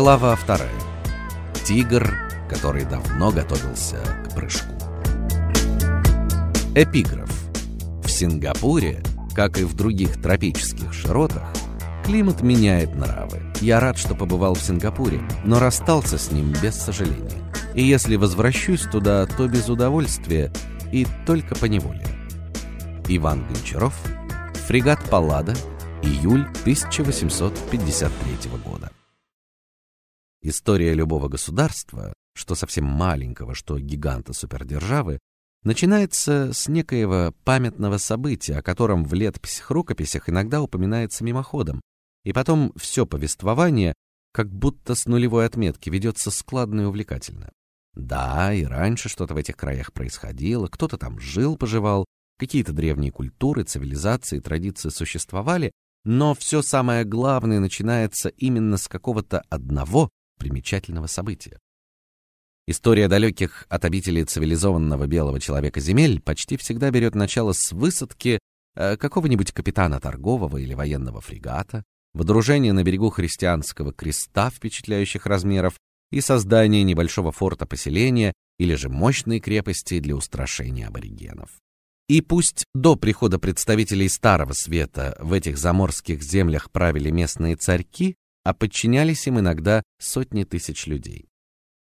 Глава вторая. Тигр, который давно готовился к прыжку. Эпиграф. В Сингапуре, как и в других тропических широтах, климат меняет нравы. Я рад, что побывал в Сингапуре, но расстался с ним без сожаления. И если возвращусь туда, то без удовольствия и только по неволе. Иван Гончаров, фрегат Паллада, июль 1853 года. История любого государства, что совсем маленького, что гиганта супердержавы, начинается с некоего памятного события, о котором в летописях-рукописях иногда упоминается мимоходом, и потом все повествование, как будто с нулевой отметки, ведется складно и увлекательно. Да, и раньше что-то в этих краях происходило, кто-то там жил, поживал, какие-то древние культуры, цивилизации, традиции существовали, но все самое главное начинается именно с какого-то одного примечательного события. История далеких от обители цивилизованного белого человека земель почти всегда берет начало с высадки э, какого-нибудь капитана торгового или военного фрегата, водружения на берегу христианского креста впечатляющих размеров и создания небольшого форта-поселения или же мощной крепости для устрашения аборигенов. И пусть до прихода представителей Старого Света в этих заморских землях правили местные царьки, а подчинялись им иногда сотни тысяч людей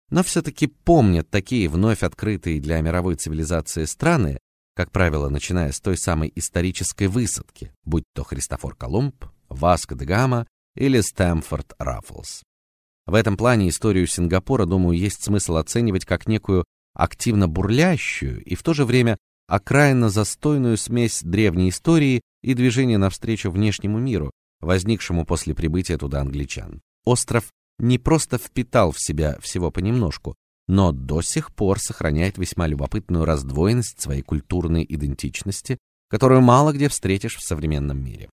но все-таки помнят такие вновь открытые для мировой цивилизации страны, как правило, начиная с той самой исторической высадки, будь то Христофор Колумб, Васко де Гама или Стэмфорд Раффлс. В этом плане историю Сингапура, думаю, есть смысл оценивать как некую активно бурлящую и в то же время окраинно застойную смесь древней истории и движения навстречу внешнему миру, возникшему после прибытия туда англичан. Остров не просто впитал в себя всего понемножку, но до сих пор сохраняет весьма любопытную раздвоенность своей культурной идентичности, которую мало где встретишь в современном мире.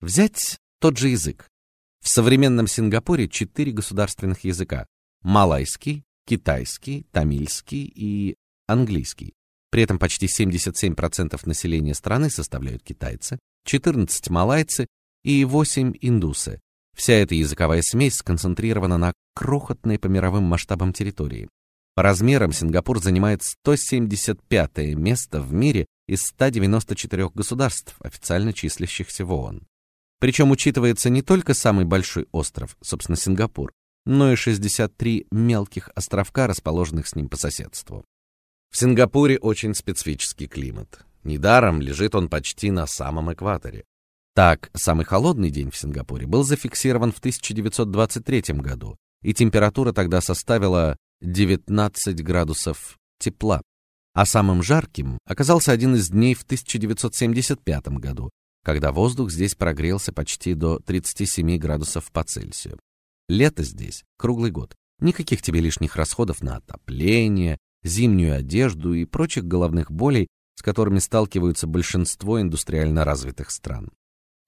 Взять тот же язык. В современном Сингапуре четыре государственных языка: малайский, китайский, тамильский и английский. При этом почти 77% населения страны составляют китайцы, 14 малайцы и 8 индусы, Вся эта языковая смесь сконцентрирована на крохотной по мировым масштабам территории. По размерам Сингапур занимает 175 место в мире из 194 государств, официально числящихся в ООН. Причем учитывается не только самый большой остров, собственно, Сингапур, но и 63 мелких островка, расположенных с ним по соседству. В Сингапуре очень специфический климат. Недаром лежит он почти на самом экваторе. Так, самый холодный день в Сингапуре был зафиксирован в 1923 году, и температура тогда составила 19 градусов тепла. А самым жарким оказался один из дней в 1975 году, когда воздух здесь прогрелся почти до 37 градусов по Цельсию. Лето здесь круглый год. Никаких тебе лишних расходов на отопление, зимнюю одежду и прочих головных болей, с которыми сталкиваются большинство индустриально развитых стран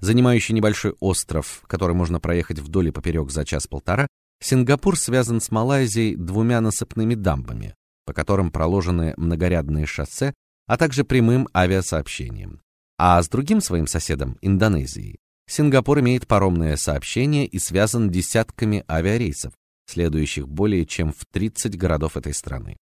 занимающий небольшой остров, который можно проехать вдоль и поперек за час-полтора, Сингапур связан с Малайзией двумя насыпными дамбами, по которым проложены многорядные шоссе, а также прямым авиасообщением. А с другим своим соседом, Индонезией, Сингапур имеет паромное сообщение и связан десятками авиарейсов, следующих более чем в 30 городов этой страны.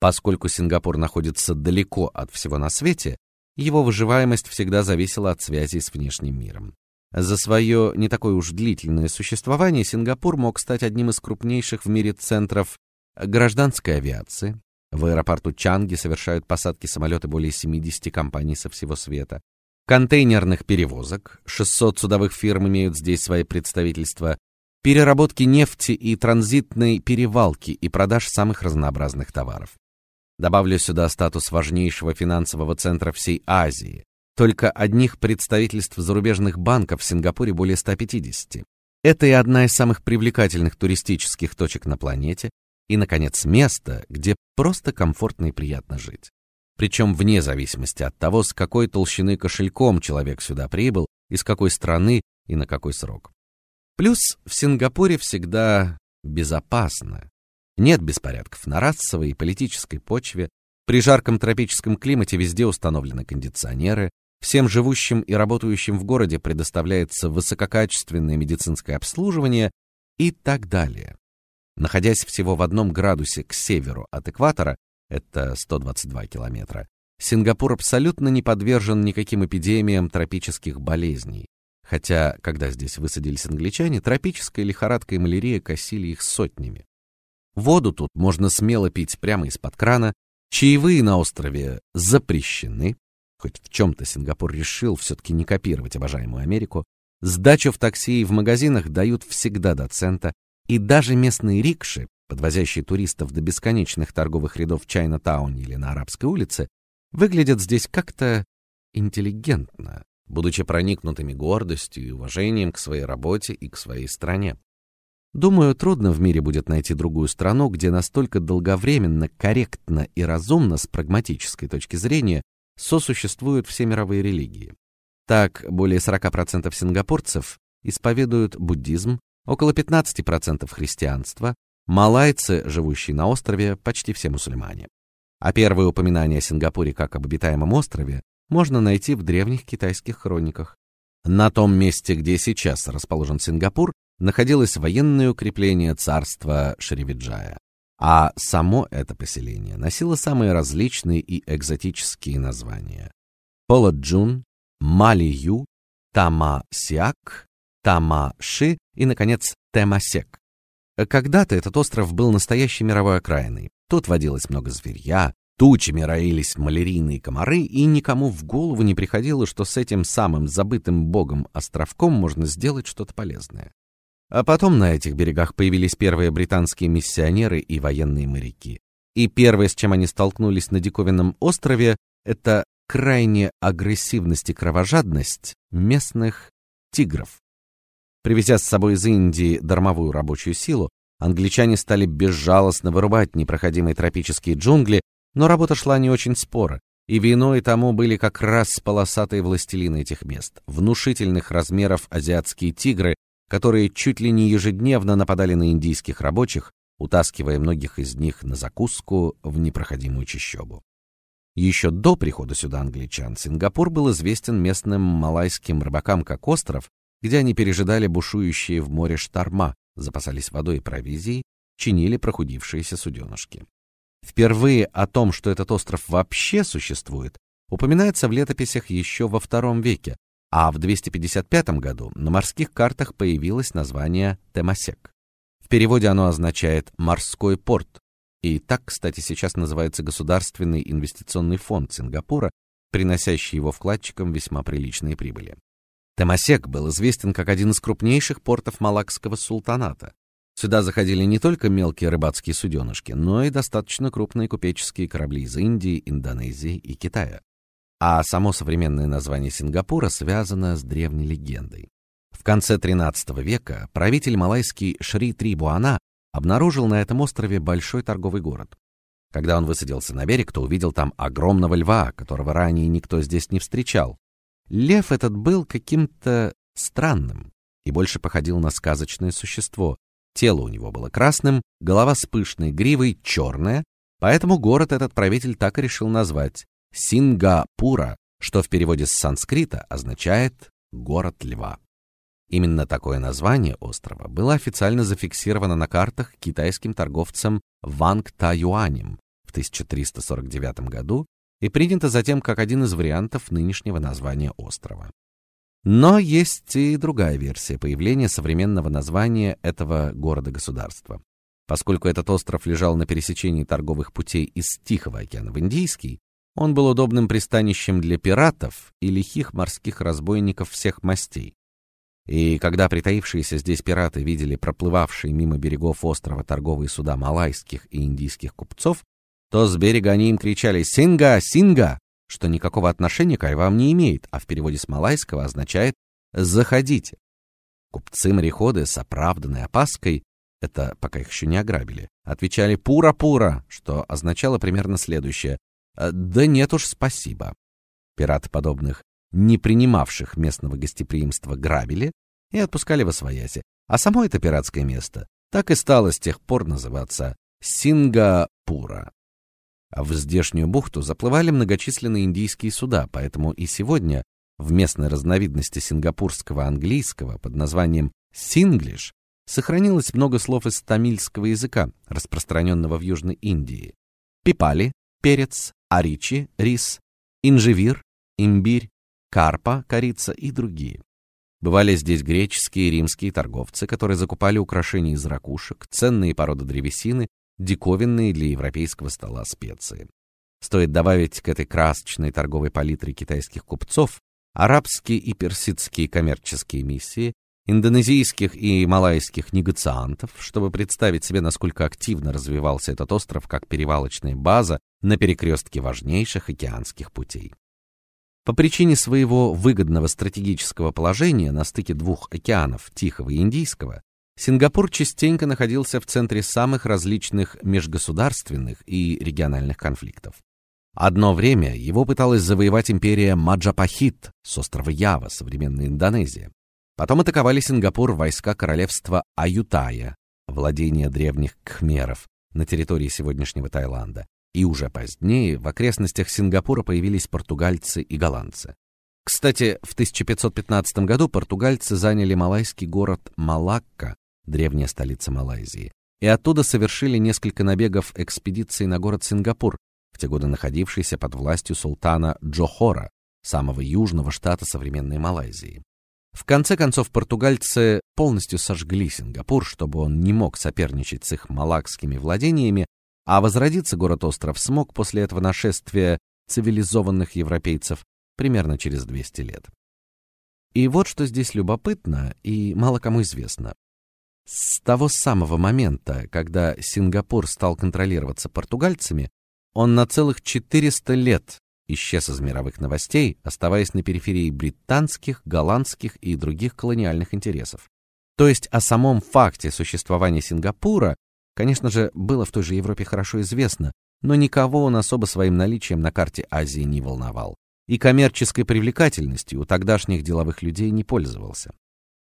Поскольку Сингапур находится далеко от всего на свете, его выживаемость всегда зависела от связи с внешним миром. За свое не такое уж длительное существование Сингапур мог стать одним из крупнейших в мире центров гражданской авиации. В аэропорту Чанги совершают посадки самолеты более 70 компаний со всего света. Контейнерных перевозок, 600 судовых фирм имеют здесь свои представительства, переработки нефти и транзитной перевалки и продаж самых разнообразных товаров. Добавлю сюда статус важнейшего финансового центра всей Азии. Только одних представительств зарубежных банков в Сингапуре более 150. Это и одна из самых привлекательных туристических точек на планете, и наконец место, где просто комфортно и приятно жить. Причем вне зависимости от того, с какой толщины кошельком человек сюда прибыл, из какой страны и на какой срок. Плюс в Сингапуре всегда безопасно. Нет беспорядков на расовой и политической почве. При жарком тропическом климате везде установлены кондиционеры. Всем живущим и работающим в городе предоставляется высококачественное медицинское обслуживание, и так далее. Находясь всего в одном градусе к северу от экватора, это 122 километра, Сингапур абсолютно не подвержен никаким эпидемиям тропических болезней. Хотя, когда здесь высадились англичане, тропическая лихорадка и малярия косили их сотнями. Воду тут можно смело пить прямо из-под крана, чаевые на острове запрещены, хоть в чем то Сингапур решил все таки не копировать обожаемую Америку. Сдачу в такси и в магазинах дают всегда до цента, и даже местные рикши, подвозящие туристов до бесконечных торговых рядов в Чайна-тауне или на Арабской улице, выглядят здесь как-то интеллигентно, будучи проникнутыми гордостью и уважением к своей работе и к своей стране. Думаю, трудно в мире будет найти другую страну, где настолько долговременно, корректно и разумно с прагматической точки зрения сосуществуют все мировые религии. Так, более 40% сингапурцев исповедуют буддизм, около 15% христианство, малайцы, живущие на острове, почти все мусульмане. А первые упоминания о Сингапуре как об обитаемом острове можно найти в древних китайских хрониках. На том месте, где сейчас расположен Сингапур, находилось военное укрепление царства Шривиджая, а само это поселение носило самые различные и экзотические названия: Поладжун, Малию, Тамасяк, Тамаши и наконец Темасек. Когда-то этот остров был настоящей мировой окраиной. Тут водилось много зверья, Тучами роились малярийные комары, и никому в голову не приходило, что с этим самым забытым богом островком можно сделать что-то полезное. А потом на этих берегах появились первые британские миссионеры и военные моряки. И первое, с чем они столкнулись на диковинном острове, это крайняя агрессивность и кровожадность местных тигров. Привезя с собой из Индии дармовую рабочую силу, англичане стали безжалостно вырубать непроходимые тропические джунгли, но работа шла не очень споро, и виной тому были как раз полосатые властелины этих мест, внушительных размеров азиатские тигры, которые чуть ли не ежедневно нападали на индийских рабочих, утаскивая многих из них на закуску в непроходимую чащобу. Еще до прихода сюда англичан Сингапур был известен местным малайским рыбакам как остров, где они пережидали бушующие в море шторма, запасались водой и провизией, чинили прохудившиеся суденышки. Впервые о том, что этот остров вообще существует, упоминается в летописях еще во II веке, а в 255 году на морских картах появилось название Темасек. В переводе оно означает морской порт. И так, кстати, сейчас называется Государственный инвестиционный фонд Сингапура, приносящий его вкладчикам весьма приличные прибыли. Темасек был известен как один из крупнейших портов Малакского султаната. Сюда заходили не только мелкие рыбацкие суденышки, но и достаточно крупные купеческие корабли из Индии, Индонезии и Китая. А само современное название Сингапура связано с древней легендой. В конце XIII века правитель малайский Шри Трибуана обнаружил на этом острове большой торговый город. Когда он высадился на берег, то увидел там огромного льва, которого ранее никто здесь не встречал. Лев этот был каким-то странным и больше походил на сказочное существо, Тело у него было красным, голова с пышной гривой черная, поэтому город этот правитель так и решил назвать Сингапура, что в переводе с санскрита означает город льва. Именно такое название острова было официально зафиксировано на картах китайским торговцем Ванг Таюанем в 1349 году и принято затем как один из вариантов нынешнего названия острова. Но есть и другая версия появления современного названия этого города-государства. Поскольку этот остров лежал на пересечении торговых путей из Тихого океана в Индийский, он был удобным пристанищем для пиратов и лихих морских разбойников всех мастей. И когда притаившиеся здесь пираты видели проплывавшие мимо берегов острова торговые суда малайских и индийских купцов, то с берега они им кричали «Синга! Синга!» что никакого отношения к львам не имеет, а в переводе с малайского означает «заходите». Купцы-мореходы с оправданной опаской, это пока их еще не ограбили, отвечали «пура-пура», что означало примерно следующее «Э, «да нет уж, спасибо». Пираты подобных, не принимавших местного гостеприимства, грабили и отпускали во свояси, а само это пиратское место так и стало с тех пор называться Сингапура. В здешнюю бухту заплывали многочисленные индийские суда, поэтому и сегодня в местной разновидности сингапурского английского под названием синглиш сохранилось много слов из тамильского языка, распространенного в Южной Индии. Пипали перец, аричи рис, инжевир имбирь, карпа корица и другие. Бывали здесь греческие и римские торговцы, которые закупали украшения из ракушек, ценные породы древесины, диковинные для европейского стола специи. Стоит добавить к этой красочной торговой палитре китайских купцов арабские и персидские коммерческие миссии, индонезийских и малайских негациантов, чтобы представить себе, насколько активно развивался этот остров как перевалочная база на перекрестке важнейших океанских путей. По причине своего выгодного стратегического положения на стыке двух океанов, Тихого и Индийского, Сингапур частенько находился в центре самых различных межгосударственных и региональных конфликтов. Одно время его пыталась завоевать империя Маджапахит с острова Ява, современная Индонезия. Потом атаковали Сингапур войска королевства Аютая, владения древних кхмеров на территории сегодняшнего Таиланда и уже позднее в окрестностях Сингапура появились португальцы и голландцы. Кстати, в 1515 году португальцы заняли малайский город Малакка, древняя столица Малайзии, и оттуда совершили несколько набегов экспедиций на город Сингапур, в те годы находившийся под властью султана Джохора, самого южного штата современной Малайзии. В конце концов португальцы полностью сожгли Сингапур, чтобы он не мог соперничать с их малакскими владениями, а возродиться город-остров смог после этого нашествия цивилизованных европейцев примерно через 200 лет. И вот что здесь любопытно и мало кому известно. С того самого момента, когда Сингапур стал контролироваться португальцами, он на целых 400 лет исчез из мировых новостей, оставаясь на периферии британских, голландских и других колониальных интересов. То есть о самом факте существования Сингапура конечно же, было в той же Европе хорошо известно, но никого он особо своим наличием на карте Азии не волновал, и коммерческой привлекательностью у тогдашних деловых людей не пользовался.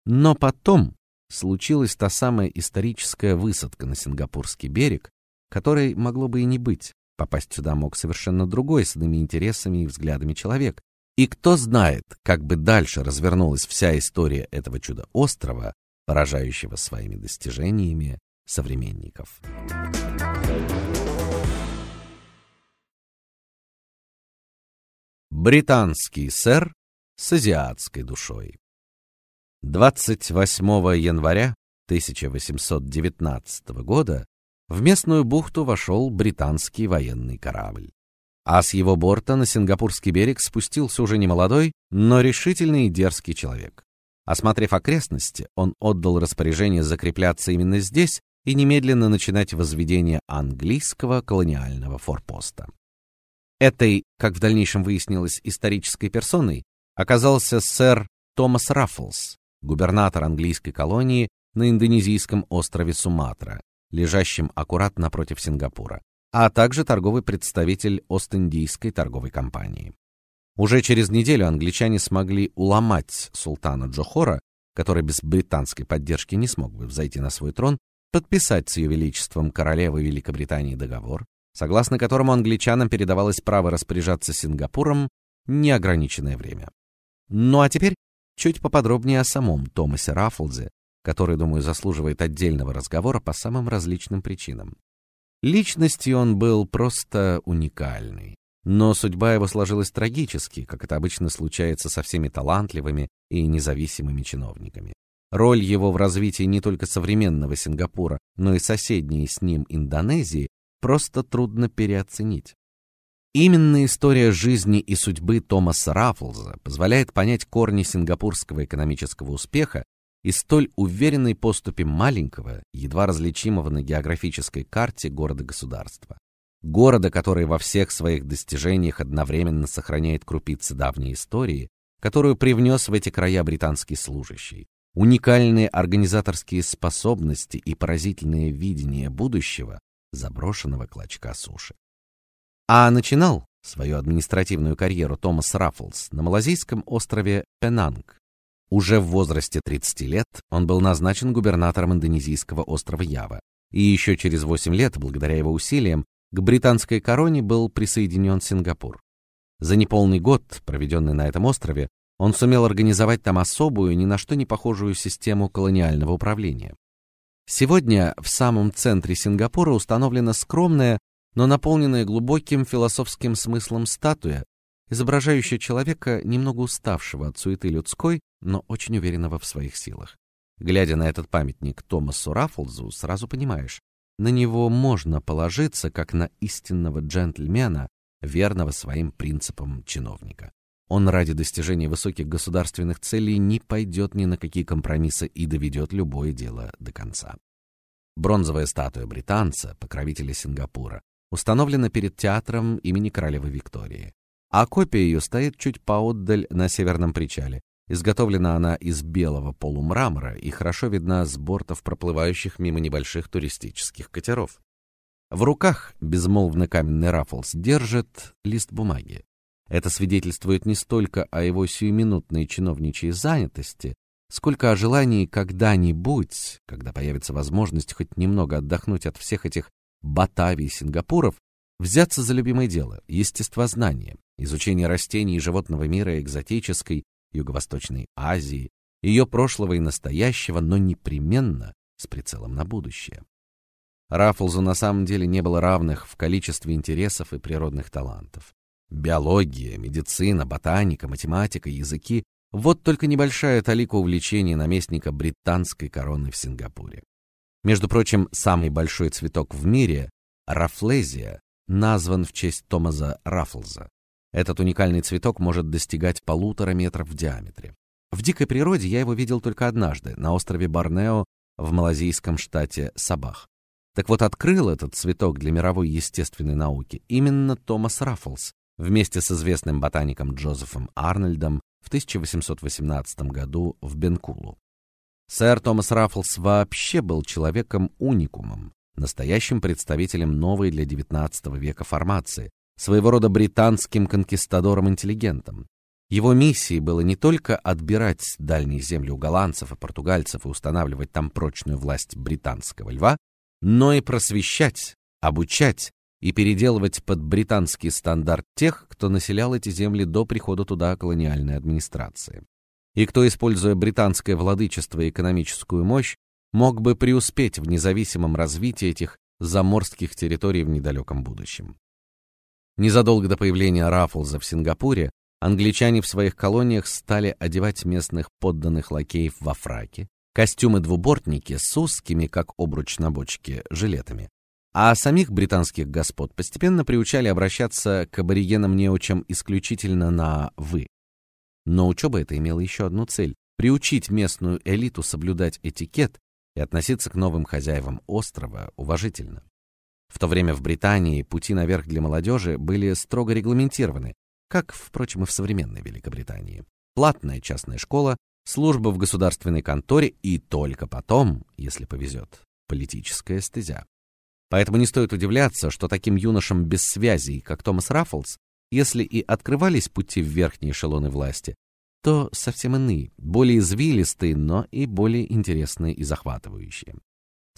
Но потом случилась та самая историческая высадка на сингапурский берег, которой могло бы и не быть. Попасть сюда мог совершенно другой с иными интересами и взглядами человек. И кто знает, как бы дальше развернулась вся история этого чудо-острова, поражающего своими достижениями современников. Британский сэр с азиатской душой. 28 января 1819 года в местную бухту вошел британский военный корабль. А с его борта на сингапурский берег спустился уже не молодой, но решительный и дерзкий человек. Осмотрев окрестности, он отдал распоряжение закрепляться именно здесь и немедленно начинать возведение английского колониального форпоста. Этой, как в дальнейшем выяснилось, исторической персоной оказался сэр Томас Раффлс, губернатор английской колонии на индонезийском острове Суматра, лежащем аккуратно напротив Сингапура, а также торговый представитель Ост-Индийской торговой компании. Уже через неделю англичане смогли уломать султана Джохора, который без британской поддержки не смог бы взойти на свой трон, подписать с ее величеством королевы Великобритании договор, согласно которому англичанам передавалось право распоряжаться Сингапуром неограниченное время. Ну а теперь чуть поподробнее о самом Томасе Раффлзе, который, думаю, заслуживает отдельного разговора по самым различным причинам. Личностью он был просто уникальный, но судьба его сложилась трагически, как это обычно случается со всеми талантливыми и независимыми чиновниками. Роль его в развитии не только современного Сингапура, но и соседней с ним Индонезии просто трудно переоценить. Именно история жизни и судьбы Томаса Раффлза позволяет понять корни сингапурского экономического успеха и столь уверенной поступи маленького, едва различимого на географической карте города-государства. Города, который во всех своих достижениях одновременно сохраняет крупицы давней истории, которую привнес в эти края британский служащий, уникальные организаторские способности и поразительное видение будущего заброшенного клочка суши. А начинал свою административную карьеру Томас Раффлс на малазийском острове Пенанг. Уже в возрасте 30 лет он был назначен губернатором индонезийского острова Ява, и еще через 8 лет, благодаря его усилиям, к британской короне был присоединен Сингапур. За неполный год, проведенный на этом острове, он сумел организовать там особую, ни на что не похожую систему колониального управления. Сегодня в самом центре Сингапура установлена скромная, но наполненная глубоким философским смыслом статуя, изображающая человека, немного уставшего от суеты людской, но очень уверенного в своих силах. Глядя на этот памятник Томасу Раффлзу, сразу понимаешь, на него можно положиться как на истинного джентльмена, верного своим принципам чиновника. Он ради достижения высоких государственных целей не пойдет ни на какие компромиссы и доведет любое дело до конца. Бронзовая статуя британца, покровителя Сингапура, установлена перед театром имени королевы Виктории, а копия ее стоит чуть поотдаль на северном причале. Изготовлена она из белого полумрамора и хорошо видна с бортов проплывающих мимо небольших туристических катеров. В руках безмолвно каменный Раффлс держит лист бумаги. Это свидетельствует не столько о его сиюминутной чиновничьей занятости, сколько о желании когда-нибудь, когда появится возможность хоть немного отдохнуть от всех этих Батавий, Сингапуров, взяться за любимое дело естествознание, изучение растений и животного мира экзотической Юго-Восточной Азии, ее прошлого и настоящего, но непременно с прицелом на будущее. Раффлзу на самом деле не было равных в количестве интересов и природных талантов. Биология, медицина, ботаника, математика, языки — вот только небольшая талика увлечений наместника британской короны в Сингапуре. Между прочим, самый большой цветок в мире — рафлезия, назван в честь Томаса Раффлза. Этот уникальный цветок может достигать полутора метров в диаметре. В дикой природе я его видел только однажды, на острове Борнео в малазийском штате Сабах. Так вот, открыл этот цветок для мировой естественной науки именно Томас Раффлз, вместе с известным ботаником Джозефом Арнольдом в 1818 году в Бенкулу. Сэр Томас Раффлс вообще был человеком уникумом, настоящим представителем новой для XIX века формации, своего рода британским конкистадором-интеллигентом. Его миссией было не только отбирать дальние земли у голландцев и португальцев и устанавливать там прочную власть британского льва, но и просвещать, обучать и переделывать под британский стандарт тех, кто населял эти земли до прихода туда колониальной администрации. И кто, используя британское владычество и экономическую мощь, мог бы преуспеть в независимом развитии этих заморских территорий в недалеком будущем. Незадолго до появления Раффлза в Сингапуре англичане в своих колониях стали одевать местных подданных лакеев во фраки, костюмы-двубортники с узкими, как обруч на бочке, жилетами, а самих британских господ постепенно приучали обращаться к аборигенам-неучам исключительно на «вы». Но учеба эта имела еще одну цель — приучить местную элиту соблюдать этикет и относиться к новым хозяевам острова уважительно. В то время в Британии пути наверх для молодежи были строго регламентированы, как, впрочем, и в современной Великобритании. Платная частная школа, служба в государственной конторе и только потом, если повезет, политическая стезя. Поэтому не стоит удивляться, что таким юношам без связей, как Томас Раффлс, если и открывались пути в верхние эшелоны власти, то совсем иные, более извилистые, но и более интересные и захватывающие.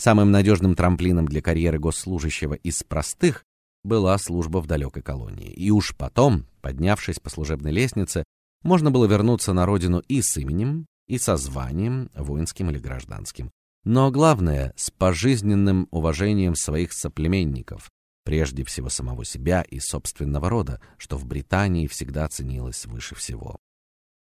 Самым надежным трамплином для карьеры госслужащего из простых была служба в далекой колонии. И уж потом, поднявшись по служебной лестнице, можно было вернуться на родину и с именем, и со званием, воинским или гражданским но главное с пожизненным уважением своих соплеменников, прежде всего самого себя и собственного рода, что в Британии всегда ценилось выше всего.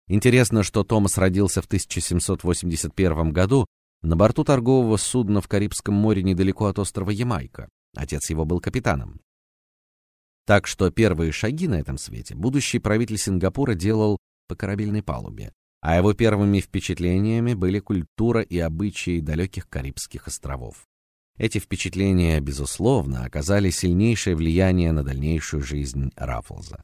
Интересно, что Томас родился в 1781 году на борту торгового судна в Карибском море недалеко от острова Ямайка. Отец его был капитаном. Так что первые шаги на этом свете будущий правитель Сингапура делал по корабельной палубе, а его первыми впечатлениями были культура и обычаи далеких Карибских островов. Эти впечатления, безусловно, оказали сильнейшее влияние на дальнейшую жизнь Раффлза.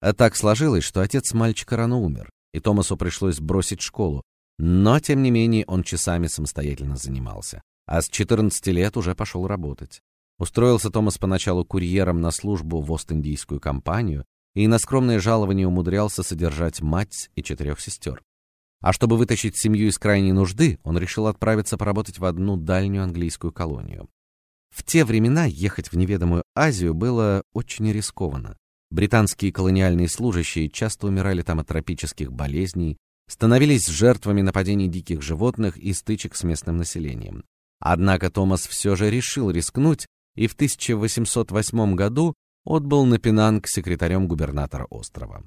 А так сложилось, что отец мальчика рано умер, и Томасу пришлось бросить школу, но тем не менее он часами самостоятельно занимался, а с 14 лет уже пошел работать. Устроился Томас поначалу курьером на службу в Ост-Индийскую компанию и на скромное жалование умудрялся содержать мать и четырех сестер. А чтобы вытащить семью из крайней нужды, он решил отправиться поработать в одну дальнюю английскую колонию. В те времена ехать в неведомую Азию было очень рискованно. Британские колониальные служащие часто умирали там от тропических болезней, становились жертвами нападений диких животных и стычек с местным населением. Однако Томас все же решил рискнуть и в 1808 году отбыл на Пенанг секретарем губернатора острова.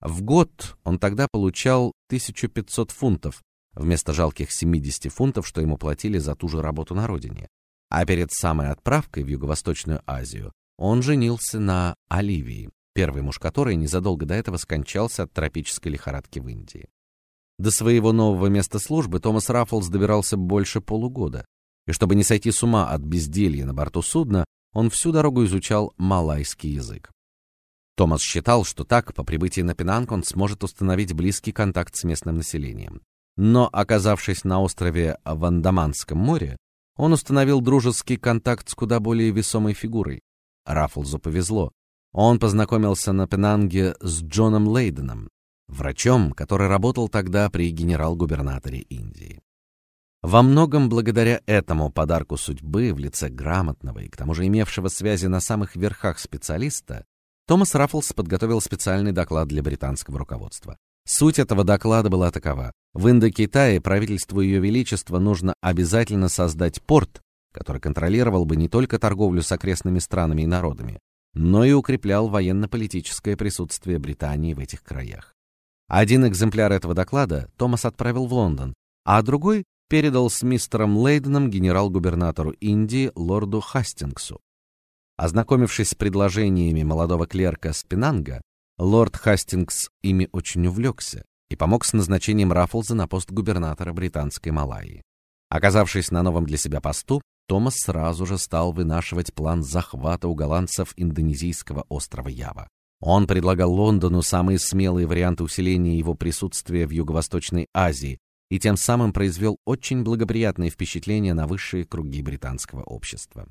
В год он тогда получал 1500 фунтов вместо жалких 70 фунтов, что ему платили за ту же работу на родине. А перед самой отправкой в Юго-Восточную Азию он женился на Оливии, первый муж которой незадолго до этого скончался от тропической лихорадки в Индии. До своего нового места службы Томас Раффлс добирался больше полугода, и чтобы не сойти с ума от безделья на борту судна, он всю дорогу изучал малайский язык. Томас считал, что так по прибытии на Пенанг он сможет установить близкий контакт с местным населением. Но оказавшись на острове в Андаманском море, он установил дружеский контакт с куда более весомой фигурой. Раффлзу повезло. Он познакомился на Пенанге с Джоном Лейденом, врачом, который работал тогда при генерал-губернаторе Индии. Во многом благодаря этому подарку судьбы в лице грамотного и к тому же имевшего связи на самых верхах специалиста, Томас Раффлс подготовил специальный доклад для британского руководства. Суть этого доклада была такова: в Индокитае правительству Ее Величества нужно обязательно создать порт, который контролировал бы не только торговлю с окрестными странами и народами, но и укреплял военно-политическое присутствие Британии в этих краях. Один экземпляр этого доклада Томас отправил в Лондон, а другой передал с мистером Лейденом генерал-губернатору Индии лорду Хастингсу. Ознакомившись с предложениями молодого клерка Спинанга, лорд Хастингс ими очень увлекся и помог с назначением Раффлза на пост губернатора британской Малайи. Оказавшись на новом для себя посту, Томас сразу же стал вынашивать план захвата у голландцев индонезийского острова Ява. Он предлагал Лондону самые смелые варианты усиления его присутствия в Юго-Восточной Азии и тем самым произвел очень благоприятное впечатление на высшие круги британского общества.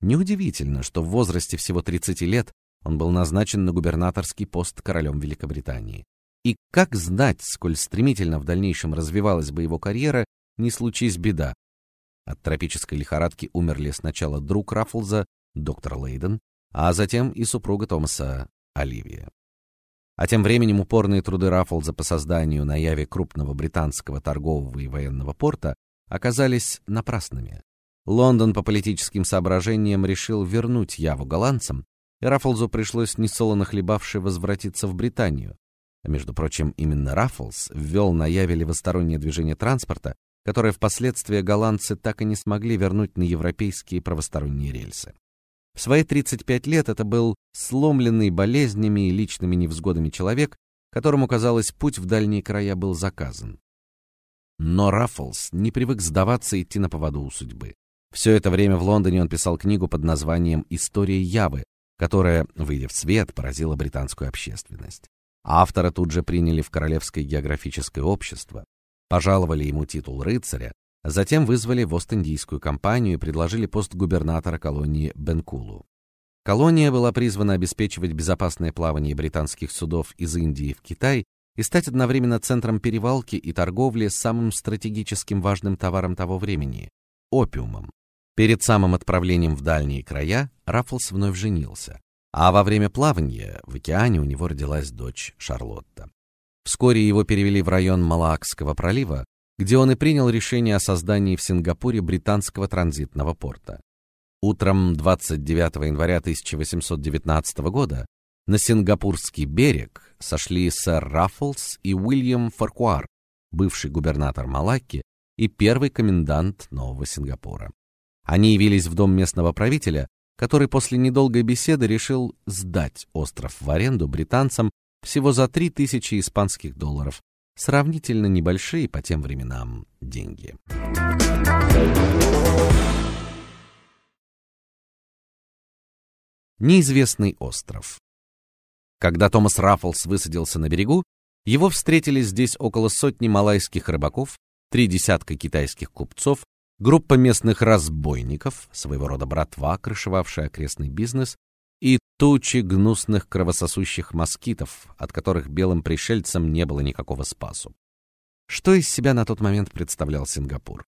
Неудивительно, что в возрасте всего 30 лет он был назначен на губернаторский пост королем Великобритании. И как знать, сколь стремительно в дальнейшем развивалась бы его карьера, не случись беда. От тропической лихорадки умерли сначала друг Раффлза, доктор Лейден, а затем и супруга Томаса, Оливия. А тем временем упорные труды Раффлза по созданию на Яве крупного британского торгового и военного порта оказались напрасными. Лондон по политическим соображениям решил вернуть Яву голландцам, и Раффлзу пришлось несолоно хлебавши возвратиться в Британию. А между прочим, именно Раффлз ввел на Яве левостороннее движение транспорта, которое впоследствии голландцы так и не смогли вернуть на европейские правосторонние рельсы. В свои 35 лет это был сломленный болезнями и личными невзгодами человек, которому казалось, путь в дальние края был заказан. Но Раффлс не привык сдаваться и идти на поводу у судьбы. Все это время в Лондоне он писал книгу под названием История Явы, которая, выйдя в свет, поразила британскую общественность. Автора тут же приняли в Королевское географическое общество, пожаловали ему титул рыцаря, Затем вызвали в Ост-Индийскую компанию и предложили пост губернатора колонии Бенкулу. Колония была призвана обеспечивать безопасное плавание британских судов из Индии в Китай и стать одновременно центром перевалки и торговли с самым стратегическим важным товаром того времени опиумом. Перед самым отправлением в дальние края Раффлс вновь женился, а во время плавания в океане у него родилась дочь Шарлотта. Вскоре его перевели в район Малакского пролива, где он и принял решение о создании в Сингапуре британского транзитного порта. Утром 29 января 1819 года на сингапурский берег сошли сэр Раффлс и Уильям Фаркуар, бывший губернатор Малакки и первый комендант Нового Сингапура. Они явились в дом местного правителя, который после недолгой беседы решил сдать остров в аренду британцам всего за 3000 испанских долларов сравнительно небольшие по тем временам деньги. Неизвестный остров. Когда Томас Раффлс высадился на берегу, его встретили здесь около сотни малайских рыбаков, три десятка китайских купцов, группа местных разбойников, своего рода братва, крышевавшая окрестный бизнес, и тучи гнусных кровососущих москитов, от которых белым пришельцам не было никакого спасу. Что из себя на тот момент представлял Сингапур?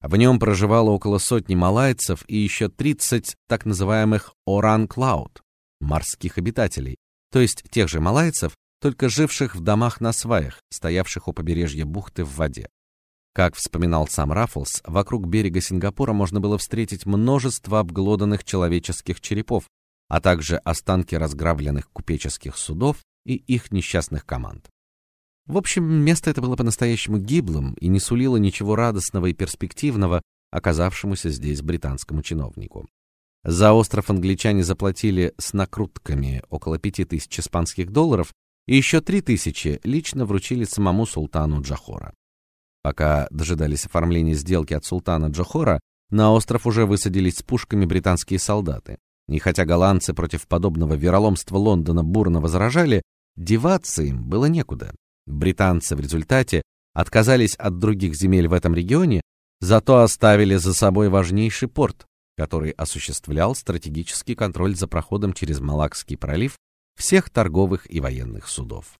В нем проживало около сотни малайцев и еще 30 так называемых orang-клауд, морских обитателей, то есть тех же малайцев, только живших в домах на сваях, стоявших у побережья бухты в воде. Как вспоминал сам Раффлс, вокруг берега Сингапура можно было встретить множество обглоданных человеческих черепов, а также останки разграбленных купеческих судов и их несчастных команд. В общем, место это было по-настоящему гиблым и не сулило ничего радостного и перспективного оказавшемуся здесь британскому чиновнику. За остров англичане заплатили с накрутками около пяти тысяч испанских долларов и еще три тысячи лично вручили самому султану Джохора. Пока дожидались оформления сделки от султана Джохора, на остров уже высадились с пушками британские солдаты. И хотя голландцы против подобного вероломства Лондона бурно возражали, деваться им было некуда. Британцы в результате отказались от других земель в этом регионе, зато оставили за собой важнейший порт, который осуществлял стратегический контроль за проходом через Малакский пролив всех торговых и военных судов.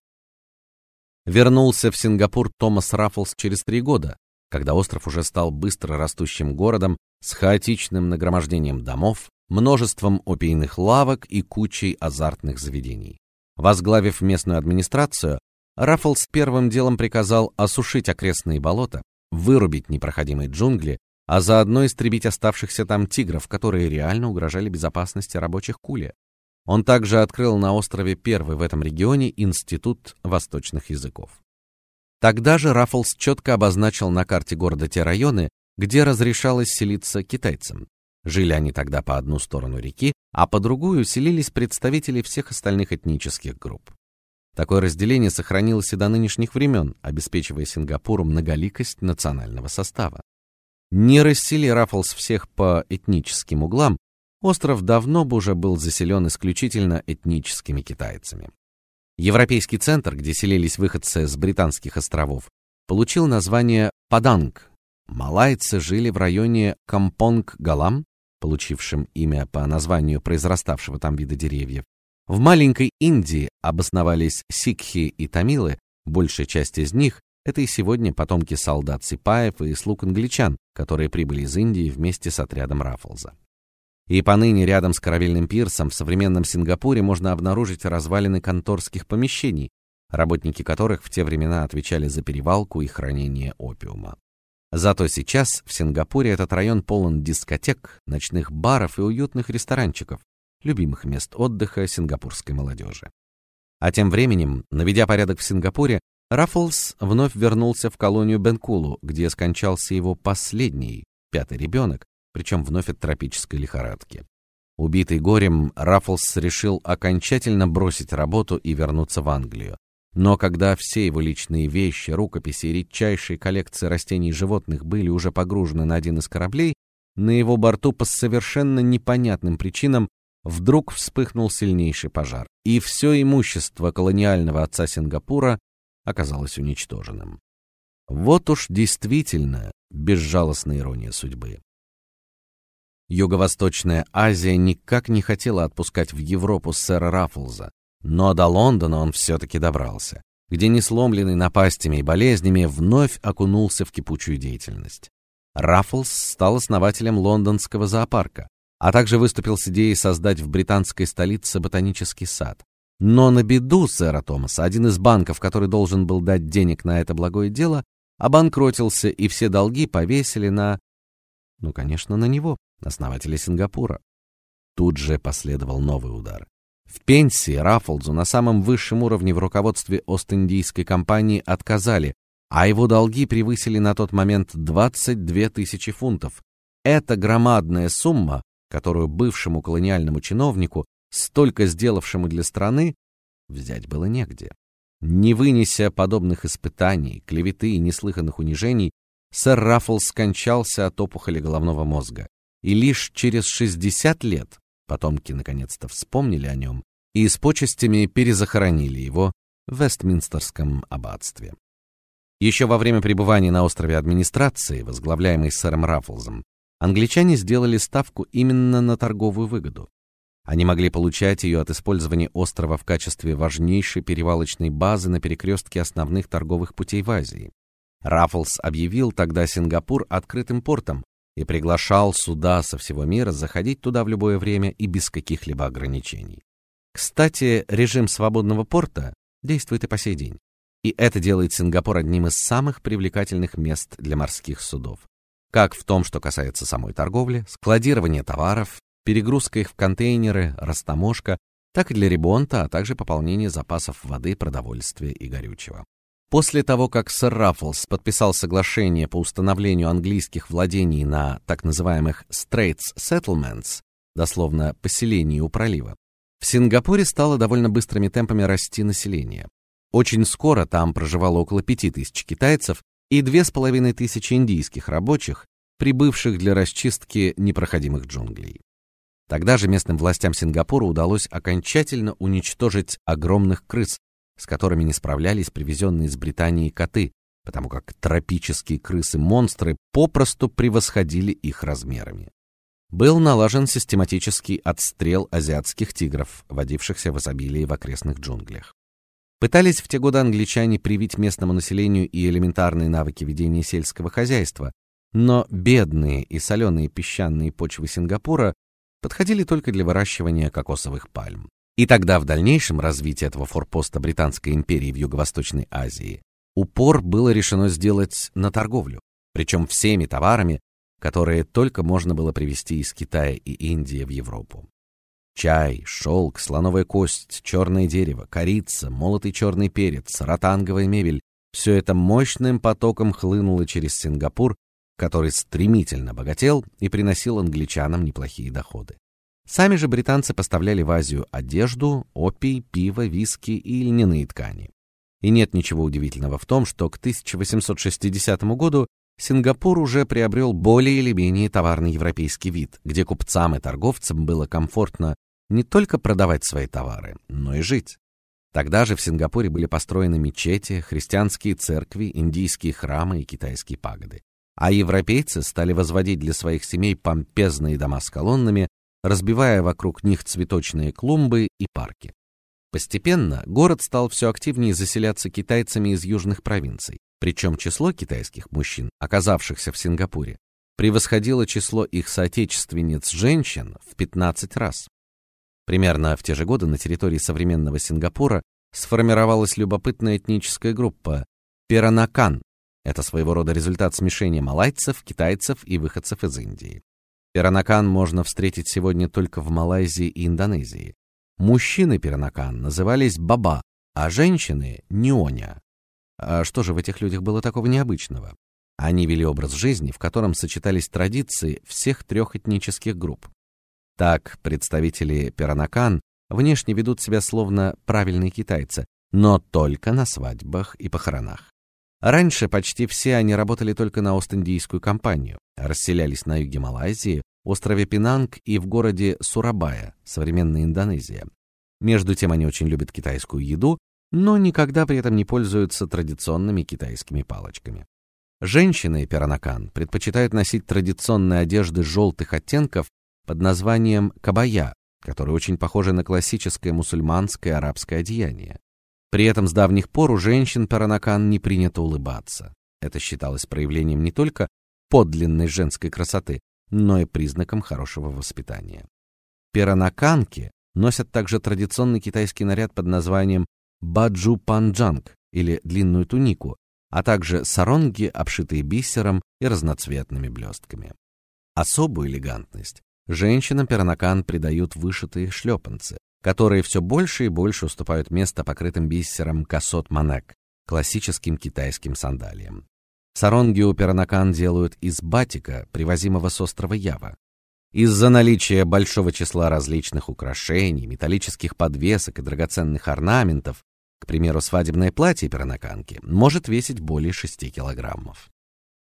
Вернулся в Сингапур Томас Раффлс через три года, когда остров уже стал быстро растущим городом с хаотичным нагромождением домов, множеством опийных лавок и кучей азартных заведений. Возглавив местную администрацию, Раффлс первым делом приказал осушить окрестные болота, вырубить непроходимые джунгли, а заодно истребить оставшихся там тигров, которые реально угрожали безопасности рабочих кули. Он также открыл на острове первый в этом регионе институт восточных языков. Тогда же Раффлс четко обозначил на карте города те районы, где разрешалось селиться китайцам. Жили они тогда по одну сторону реки, а по другую селились представители всех остальных этнических групп. Такое разделение сохранилось и до нынешних времен, обеспечивая Сингапуру многоликость национального состава. Не рассели Раффлс всех по этническим углам, остров давно бы уже был заселен исключительно этническими китайцами. Европейский центр, где селились выходцы с британских островов, получил название Паданг. Малайцы жили в районе Кампонг-Галам, получившем имя по названию произраставшего там вида деревьев. В маленькой Индии обосновались сикхи и тамилы, большая часть из них это и сегодня потомки солдат сипаев и слуг англичан, которые прибыли из Индии вместе с отрядом Раффлза. И поныне рядом с корабельным пирсом в современном Сингапуре можно обнаружить развалины конторских помещений, работники которых в те времена отвечали за перевалку и хранение опиума. Зато сейчас в Сингапуре этот район полон дискотек, ночных баров и уютных ресторанчиков, любимых мест отдыха сингапурской молодежи. А тем временем, наведя порядок в Сингапуре, Раффлс вновь вернулся в колонию Бенкулу, где скончался его последний, пятый ребенок, причем вновь от тропической лихорадки. Убитый горем, Раффлс решил окончательно бросить работу и вернуться в Англию. Но когда все его личные вещи, рукописи и редчайшие коллекции растений и животных были уже погружены на один из кораблей, на его борту по совершенно непонятным причинам вдруг вспыхнул сильнейший пожар, и все имущество колониального отца Сингапура оказалось уничтоженным. Вот уж действительно безжалостная ирония судьбы. Юго-Восточная Азия никак не хотела отпускать в Европу сэра Раффлза, но до Лондона он все-таки добрался, где не сломленный напастями и болезнями вновь окунулся в кипучую деятельность. Раффлз стал основателем лондонского зоопарка, а также выступил с идеей создать в британской столице ботанический сад. Но на беду сэра Томаса один из банков, который должен был дать денег на это благое дело, обанкротился, и все долги повесили на ну, конечно, на него основателя Сингапура. Тут же последовал новый удар. В пенсии Раффлзу на самом высшем уровне в руководстве Ост-Индийской компании отказали, а его долги превысили на тот момент 22 тысячи фунтов. Это громадная сумма, которую бывшему колониальному чиновнику, столько сделавшему для страны, взять было негде. Не вынеся подобных испытаний, клеветы и неслыханных унижений, сэр Раффлс скончался от опухоли головного мозга и лишь через 60 лет потомки наконец-то вспомнили о нем и с почестями перезахоронили его в Вестминстерском аббатстве. Еще во время пребывания на острове администрации, возглавляемой сэром Раффлзом, англичане сделали ставку именно на торговую выгоду. Они могли получать ее от использования острова в качестве важнейшей перевалочной базы на перекрестке основных торговых путей в Азии. Раффлс объявил тогда Сингапур открытым портом, и приглашал суда со всего мира заходить туда в любое время и без каких-либо ограничений. Кстати, режим свободного порта действует и по сей день. и это делает Сингапур одним из самых привлекательных мест для морских судов. Как в том, что касается самой торговли, складирования товаров, перегрузка их в контейнеры, растаможка, так и для ремонта, а также пополнения запасов воды, продовольствия и горючего. После того, как сэр Раффлс подписал соглашение по установлению английских владений на так называемых Straits Settlements, дословно поселении у пролива, в Сингапуре стало довольно быстрыми темпами расти население. Очень скоро там проживало около пяти тысяч китайцев и две с половиной тысячи индийских рабочих, прибывших для расчистки непроходимых джунглей. Тогда же местным властям Сингапура удалось окончательно уничтожить огромных крыс, с которыми не справлялись привезенные из Британии коты, потому как тропические крысы-монстры попросту превосходили их размерами. Был налажен систематический отстрел азиатских тигров, водившихся в изобилии в окрестных джунглях. Пытались в те годы англичане привить местному населению и элементарные навыки ведения сельского хозяйства, но бедные и соленые песчаные почвы Сингапура подходили только для выращивания кокосовых пальм. И тогда в дальнейшем развитии этого форпоста Британской империи в Юго-Восточной Азии упор было решено сделать на торговлю, причем всеми товарами, которые только можно было привезти из Китая и Индии в Европу. Чай, шелк, слоновая кость, черное дерево, корица, молотый черный перец, ротанговая мебель все это мощным потоком хлынуло через Сингапур, который стремительно богател и приносил англичанам неплохие доходы. Сами же британцы поставляли в Азию одежду, опий, пиво, виски и льняные ткани. И нет ничего удивительного в том, что к 1860 году Сингапур уже приобрел более или менее товарный европейский вид, где купцам и торговцам было комфортно не только продавать свои товары, но и жить. Тогда же в Сингапуре были построены мечети, христианские церкви, индийские храмы и китайские пагоды. А европейцы стали возводить для своих семей помпезные дома с колоннами, разбивая вокруг них цветочные клумбы и парки. Постепенно город стал все активнее заселяться китайцами из южных провинций, причем число китайских мужчин, оказавшихся в Сингапуре, превосходило число их соотечественниц женщин в 15 раз. Примерно в те же годы на территории современного Сингапура сформировалась любопытная этническая группа Перанакан. Это своего рода результат смешения малайцев, китайцев и выходцев из Индии. Перанакан можно встретить сегодня только в Малайзии и Индонезии. Мужчины Перанакан назывались баба, а женщины ньоня. А что же в этих людях было такого необычного? Они вели образ жизни, в котором сочетались традиции всех трех этнических групп. Так, представители Перанакан внешне ведут себя словно правильные китайцы, но только на свадьбах и похоронах. Раньше почти все они работали только на Ост-Индийскую компанию, расселялись на юге Малайзии, острове Пинанг и в городе Сурабая, современная Индонезия. Между тем они очень любят китайскую еду, но никогда при этом не пользуются традиционными китайскими палочками. Женщины Перанакан предпочитают носить традиционные одежды желтых оттенков под названием кабая, которые очень похожи на классическое мусульманское арабское одеяние. При этом с давних пор у женщин Паранакан не принято улыбаться. Это считалось проявлением не только подлинной женской красоты, но и признаком хорошего воспитания. Перанаканки носят также традиционный китайский наряд под названием баджу панджанг или длинную тунику, а также саронги, обшитые бисером и разноцветными блестками. Особую элегантность Женщинам пернакан придают вышитые шлепанцы, которые все больше и больше уступают место покрытым бисером касот-манек, классическим китайским сандалиям. Саронги у пернакан делают из батика, привозимого с острова Ява. Из-за наличия большого числа различных украшений, металлических подвесок и драгоценных орнаментов, к примеру, свадебное платье пернаканки может весить более 6 килограммов.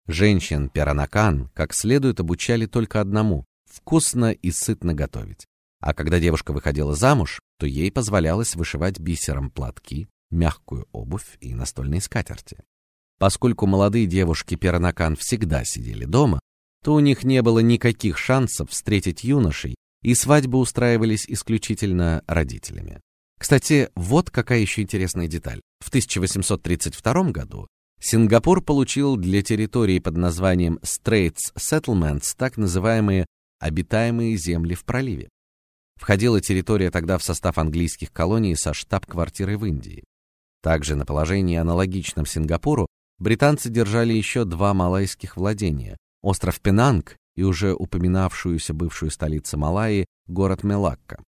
Женщин пернакан как следует обучали только одному вкусно и сытно готовить. А когда девушка выходила замуж, то ей позволялось вышивать бисером платки, мягкую обувь и настольные скатерти. Поскольку молодые девушки Перанакан всегда сидели дома, то у них не было никаких шансов встретить юношей, и свадьбы устраивались исключительно родителями. Кстати, вот какая еще интересная деталь. В 1832 году Сингапур получил для территории под названием Straits Settlements так называемые обитаемые земли в проливе. Входила территория тогда в состав английских колоний со штаб-квартирой в Индии. Также на положении аналогичном Сингапуру британцы держали еще два малайских владения: остров Пенанг и уже упоминавшуюся бывшую столицу Малайи город Мелакка.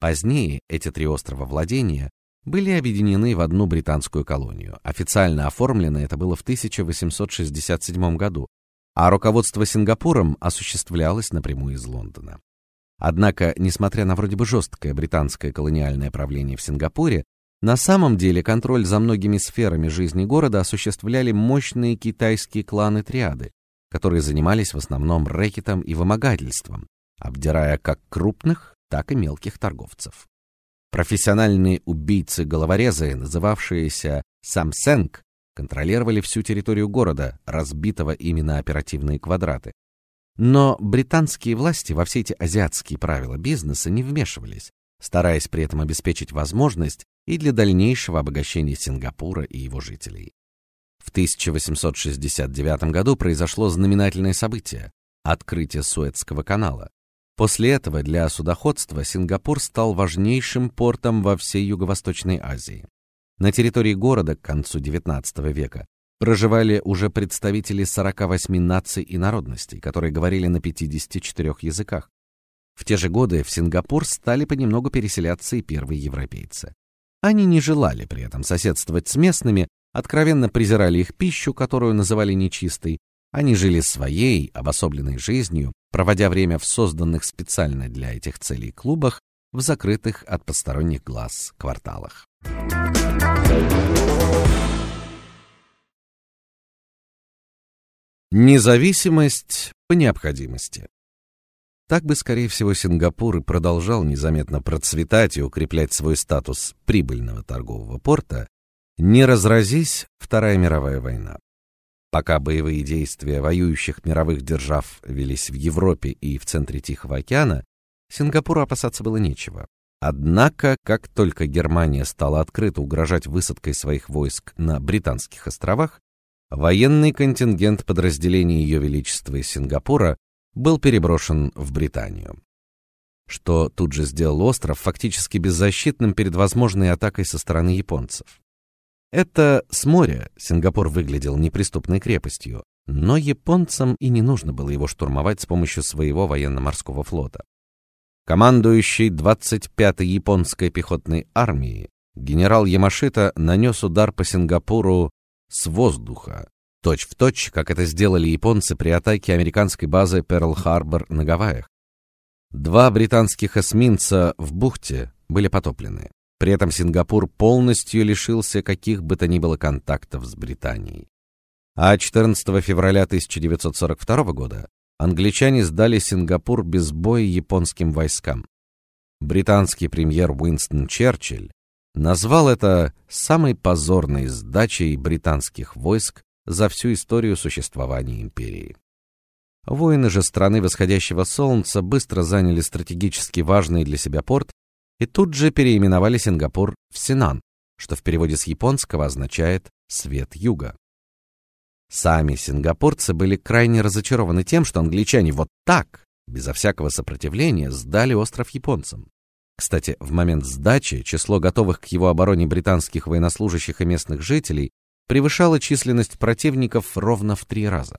Позднее эти три острова владения были объединены в одну британскую колонию. Официально оформлено это было в 1867 году, а руководство Сингапуром осуществлялось напрямую из Лондона. Однако, несмотря на вроде бы жесткое британское колониальное правление в Сингапуре, на самом деле контроль за многими сферами жизни города осуществляли мощные китайские кланы-триады, которые занимались в основном рэкетом и вымогательством, обдирая как крупных, так и мелких торговцев. Профессиональные убийцы-головорезы, называвшиеся самсенг, контролировали всю территорию города, разбитого именно оперативные квадраты. Но британские власти во все эти азиатские правила бизнеса не вмешивались, стараясь при этом обеспечить возможность и для дальнейшего обогащения Сингапура и его жителей. В 1869 году произошло знаменательное событие открытие Суэцкого канала, После этого для судоходства Сингапур стал важнейшим портом во всей Юго-Восточной Азии. На территории города к концу XIX века проживали уже представители 48 наций и народностей, которые говорили на 54 языках. В те же годы в Сингапур стали понемногу переселяться и первые европейцы. Они не желали при этом соседствовать с местными, откровенно презирали их пищу, которую называли нечистой, они жили своей обособленной жизнью, проводя время в созданных специально для этих целей клубах в закрытых от посторонних глаз кварталах. Независимость по необходимости. Так бы, скорее всего, Сингапур и продолжал незаметно процветать и укреплять свой статус прибыльного торгового порта, не разразись Вторая мировая война. Пока боевые действия воюющих мировых держав велись в Европе и в центре Тихого океана, Сингапуру опасаться было нечего. Однако, как только Германия стала открыто угрожать высадкой своих войск на британских островах, военный контингент подразделений Ее Величества из Сингапура был переброшен в Британию. Что тут же сделал остров фактически беззащитным перед возможной атакой со стороны японцев. Это с моря Сингапур выглядел неприступной крепостью, но японцам и не нужно было его штурмовать с помощью своего военно-морского флота. Командующий 25-й японской пехотной армией генерал Ямашита нанес удар по Сингапуру с воздуха, точь-в-точь, как это сделали японцы при атаке американской базы Перл-Харбор на Гавайях. Два британских эсминца в бухте были потоплены. При этом Сингапур полностью лишился каких бы то ни было контактов с Британией. А 14 февраля 1942 года англичане сдали Сингапур без боя японским войскам. Британский премьер Уинстон Черчилль назвал это самой позорной сдачей британских войск за всю историю существования империи. Воины же страны восходящего солнца быстро заняли стратегически важный для себя порт и тут же переименовали Сингапур в Синан, что в переводе с японского означает свет юга. Сами сингапурцы были крайне разочарованы тем, что англичане вот так, безо всякого сопротивления, сдали остров японцам. Кстати, в момент сдачи число готовых к его обороне британских военнослужащих и местных жителей превышало численность противников ровно в три раза.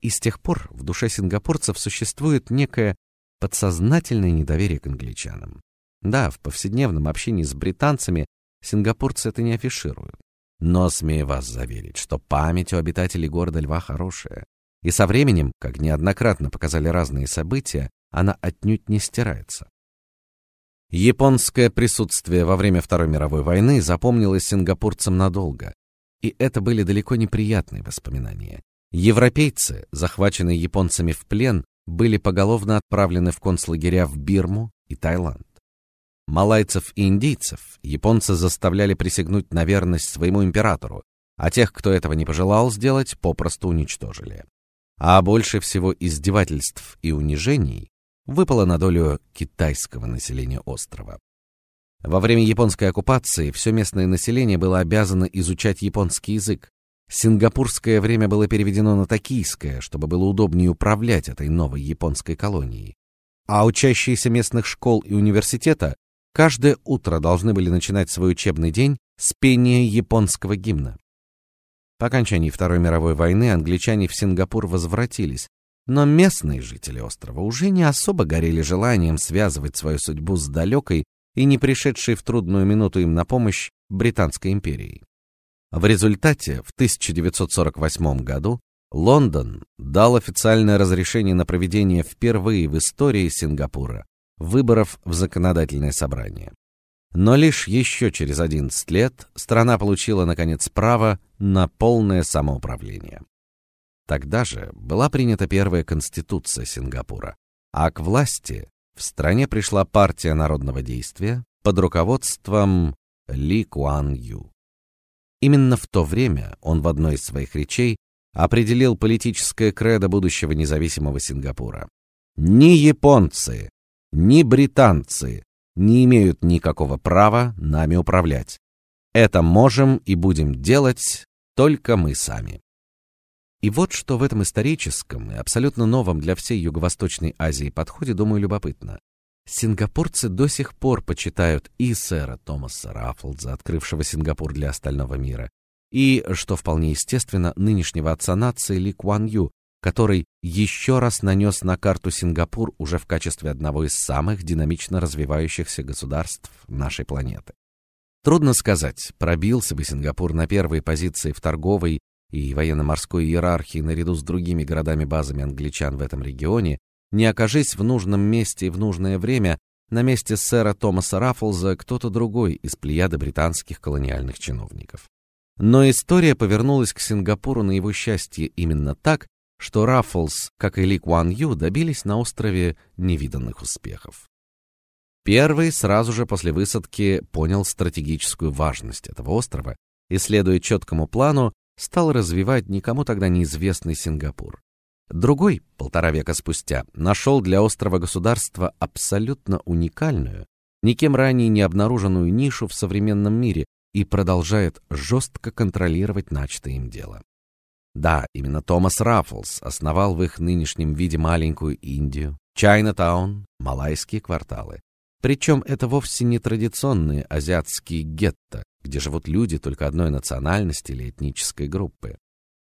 И с тех пор в душе сингапурцев существует некое подсознательное недоверие к англичанам. Да, в повседневном общении с британцами сингапурцы это не афишируют. Но смею вас заверить, что память у обитателей города Льва хорошая, и со временем, как неоднократно показали разные события, она отнюдь не стирается. Японское присутствие во время Второй мировой войны запомнилось сингапурцам надолго, и это были далеко не приятные воспоминания. Европейцы, захваченные японцами в плен, были поголовно отправлены в концлагеря в Бирму и Таиланд. Малайцев и индейцев японцы заставляли присягнуть на верность своему императору, а тех, кто этого не пожелал сделать, попросту уничтожили. А больше всего издевательств и унижений выпало на долю китайского населения острова. Во время японской оккупации все местное население было обязано изучать японский язык. Сингапурское время было переведено на токийское, чтобы было удобнее управлять этой новой японской колонией. А учащиеся местных школ и университета Каждое утро должны были начинать свой учебный день с пения японского гимна. По окончании Второй мировой войны англичане в Сингапур возвратились, но местные жители острова уже не особо горели желанием связывать свою судьбу с далекой и не пришедшей в трудную минуту им на помощь британской империей. В результате в 1948 году Лондон дал официальное разрешение на проведение впервые в истории Сингапура выборов в законодательное собрание. Но лишь еще через 11 лет страна получила наконец право на полное самоуправление. Тогда же была принята первая конституция Сингапура, а к власти в стране пришла партия народного действия под руководством Ли Куан Ю. Именно в то время он в одной из своих речей определил политическое кредо будущего независимого Сингапура. Ни японцы, ни британцы не имеют никакого права нами управлять. Это можем и будем делать только мы сами. И вот что в этом историческом и абсолютно новом для всей Юго-Восточной Азии подходе, думаю, любопытно. Сингапурцы до сих пор почитают и сэра Томаса Раффлза, открывшего Сингапур для остального мира, и, что вполне естественно, нынешнего отца нации Ли Куан Ю, который еще раз нанес на карту Сингапур уже в качестве одного из самых динамично развивающихся государств нашей планеты. Трудно сказать, пробился бы Сингапур на первые позиции в торговой и военно-морской иерархии наряду с другими городами-базами англичан в этом регионе, не окажись в нужном месте в нужное время на месте сэра Томаса Раффлза кто-то другой из плеяды британских колониальных чиновников. Но история повернулась к Сингапуру на его счастье именно так, что Раффлз, как и Ли Куан Ю, добились на острове невиданных успехов. Первый сразу же после высадки понял стратегическую важность этого острова и, следуя четкому плану, стал развивать никому тогда неизвестный Сингапур. Другой, полтора века спустя, нашел для острова государства абсолютно уникальную, никем ранее не обнаруженную нишу в современном мире и продолжает жестко контролировать начатое им дело. Да, именно Томас Раффлс основал в их нынешнем виде маленькую Индию, Чайна-таун, малайские кварталы. Причем это вовсе не традиционные азиатские гетто, где живут люди только одной национальности или этнической группы.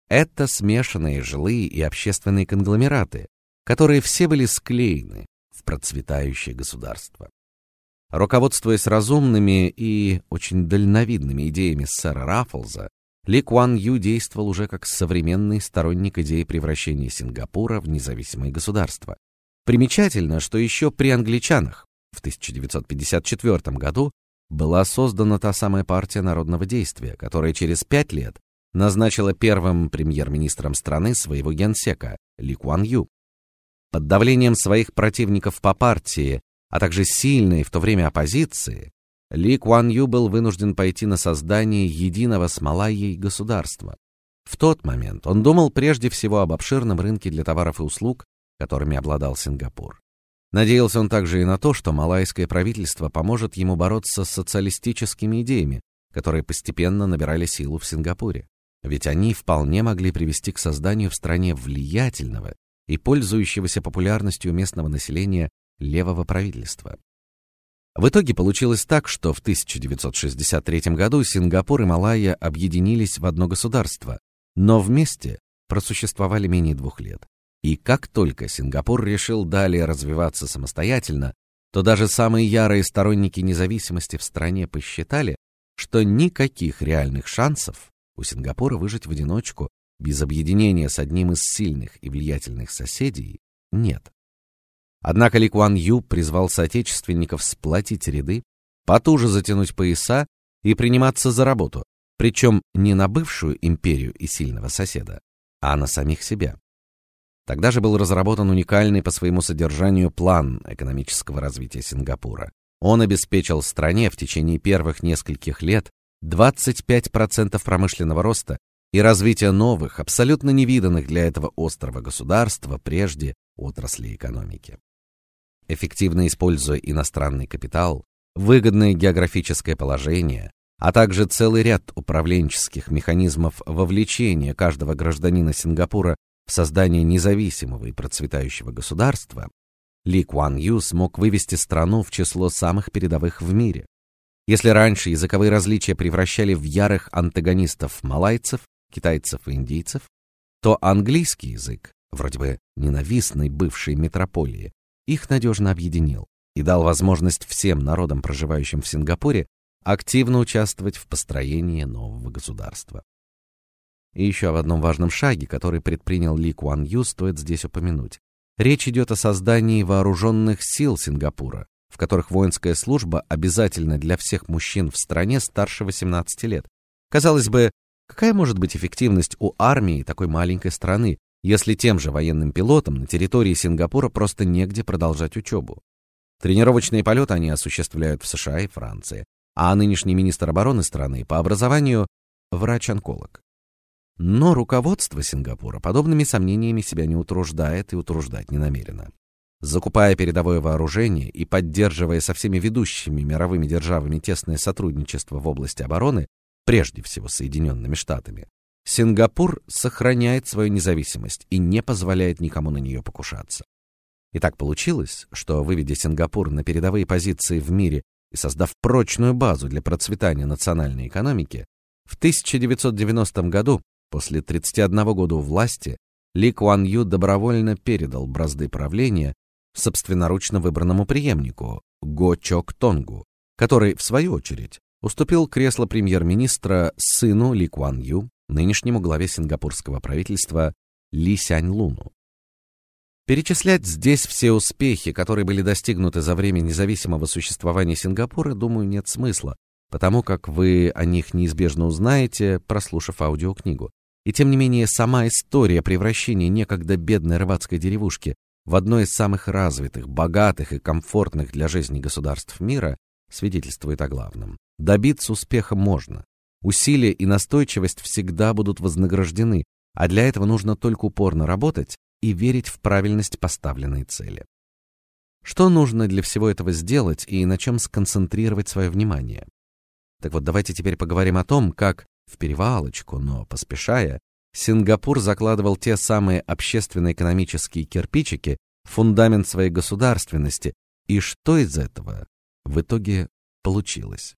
Это смешанные жилые и общественные конгломераты, которые все были склеены в процветающее государство. Руководствуясь разумными и очень дальновидными идеями сэра Раффлза, Ли Куан Ю действовал уже как современный сторонник идеи превращения Сингапура в независимое государство. Примечательно, что еще при англичанах в 1954 году была создана та самая партия народного действия, которая через пять лет назначила первым премьер-министром страны своего генсека Ли Куан Ю. Под давлением своих противников по партии, а также сильной в то время оппозиции, Ли Куан Ю был вынужден пойти на создание единого с Малайей государства. В тот момент он думал прежде всего об обширном рынке для товаров и услуг, которыми обладал Сингапур. Надеялся он также и на то, что малайское правительство поможет ему бороться с социалистическими идеями, которые постепенно набирали силу в Сингапуре ведь они вполне могли привести к созданию в стране влиятельного и пользующегося популярностью местного населения левого правительства. В итоге получилось так, что в 1963 году Сингапур и Малайя объединились в одно государство, но вместе просуществовали менее двух лет. И как только Сингапур решил далее развиваться самостоятельно, то даже самые ярые сторонники независимости в стране посчитали, что никаких реальных шансов у Сингапура выжить в одиночку без объединения с одним из сильных и влиятельных соседей нет. Однако Ли Куан Ю призвал соотечественников сплотить ряды, потуже затянуть пояса и приниматься за работу, причем не на бывшую империю и сильного соседа, а на самих себя. Тогда же был разработан уникальный по своему содержанию план экономического развития Сингапура. Он обеспечил стране в течение первых нескольких лет 25% промышленного роста и развитие новых, абсолютно невиданных для этого острова государства прежде отраслей экономики. Эффективно используя иностранный капитал, выгодное географическое положение, а также целый ряд управленческих механизмов вовлечения каждого гражданина Сингапура в создание независимого и процветающего государства, Ли Куан Ю смог вывести страну в число самых передовых в мире. Если раньше языковые различия превращали в ярых антагонистов малайцев, китайцев и индийцев, то английский язык, вроде бы ненавистный бывшей метрополии, их надежно объединил и дал возможность всем народам, проживающим в Сингапуре, активно участвовать в построении нового государства. И еще об одном важном шаге, который предпринял Ли Куан Ю, стоит здесь упомянуть. Речь идет о создании вооруженных сил Сингапура, в которых воинская служба обязательна для всех мужчин в стране старше 18 лет. Казалось бы, какая может быть эффективность у армии такой маленькой страны, если тем же военным пилотам на территории Сингапура просто негде продолжать учебу? Тренировочные полеты они осуществляют в США и Франции, а нынешний министр обороны страны по образованию врач-онколог. Но руководство Сингапура подобными сомнениями себя не утруждает и утруждать не намерено. Закупая передовое вооружение и поддерживая со всеми ведущими мировыми державами тесное сотрудничество в области обороны, прежде всего Соединенными Штатами, Сингапур сохраняет свою независимость и не позволяет никому на нее покушаться. И так получилось, что выведя Сингапур на передовые позиции в мире и создав прочную базу для процветания национальной экономики, в 1990 году После 31 года у власти Ли Куан Ю добровольно передал бразды правления собственноручно выбранному преемнику Го Чок Тонгу, который в свою очередь уступил кресло премьер-министра сыну Ли Куан Ю, нынешнему главе сингапурского правительства Ли Сянь Луну. Перечислять здесь все успехи, которые были достигнуты за время независимого существования Сингапура, думаю, нет смысла, потому как вы о них неизбежно узнаете, прослушав аудиокнигу. И тем не менее, сама история превращения некогда бедной рыбацкой деревушки в одно из самых развитых, богатых и комфортных для жизни государств мира свидетельствует о главном. Добиться успеха можно. Усилия и настойчивость всегда будут вознаграждены, а для этого нужно только упорно работать и верить в правильность поставленной цели. Что нужно для всего этого сделать и на чем сконцентрировать свое внимание? Так вот, давайте теперь поговорим о том, как в перевалочку, но поспешая, Сингапур закладывал те самые общественно-экономические кирпичики, фундамент своей государственности, и что из этого в итоге получилось.